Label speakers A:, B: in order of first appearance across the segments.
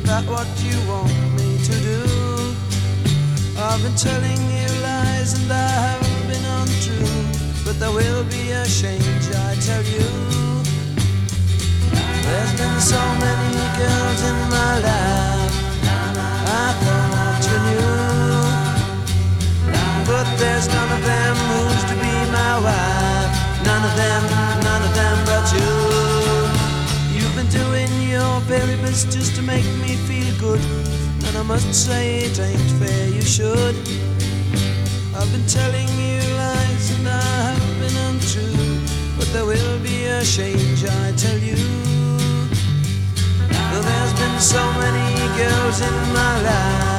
A: that what you want me to do? I've been telling you lies and I haven't been untrue. But there will be a change, I tell you. There's been so many girls in my life. I thought you knew. But there's none of them who's to be my wife. None of them, none of just to make me feel good. And I must say it ain't fair, you should. I've been telling you lies and I have been untrue. But there will be a change, I tell you. Well, there's been so many girls in my life.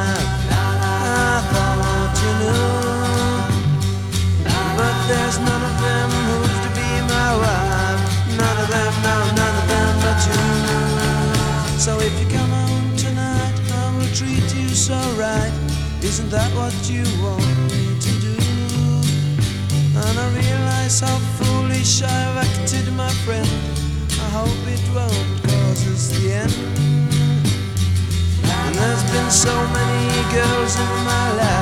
A: Right. Isn't that what you want me to do? And I realize how foolish I've acted, my friend. I hope it won't cause us the end. And there's been so many girls in my life.